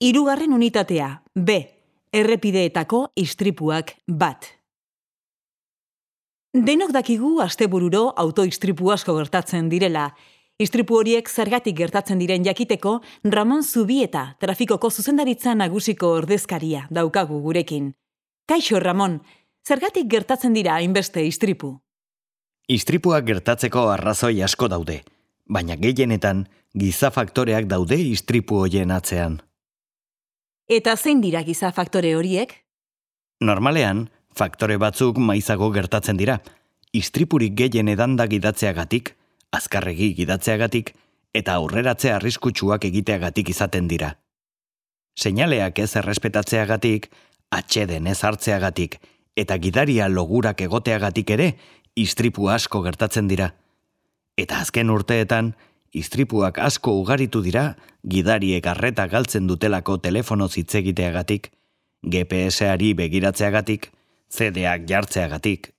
Hirugarren unitatea, B. Errepideetako istripuak bat. Denok dakigu astebururo autoistripu asko gertatzen direla. Istripu horiek zergatik gertatzen diren jakiteko Ramon Zubieta trafikoko zuzendaritza nagusiko ordezkaria daukagu gurekin. Kaixo Ramon, zergatik gertatzen dira hainbeste istripu? Istripuak gertatzeko arrazoi asko daude, baina gehienetan giza faktoreak daude istripu hoien atzean. Eta zein dira giza faktore horiek? Normalean, faktore batzuk maizago gertatzen dira. Istripurik gehien edanda gidatzeagatik, azkarregi gidatzeagatik, eta aurreratzea arriskutsuak egiteagatik izaten dira. Seinaleak ez errespetatzeagatik, atxeden ez hartzeagatik, eta gidaria logurak egoteagatik ere, istripu asko gertatzen dira. Eta azken urteetan, istripuak asko ugaritu dira gidariek arreta galtzen dutelako telefono zitzegiteagatik, GPS-ari begiratzeagatik, CD-ak jartzeagatik,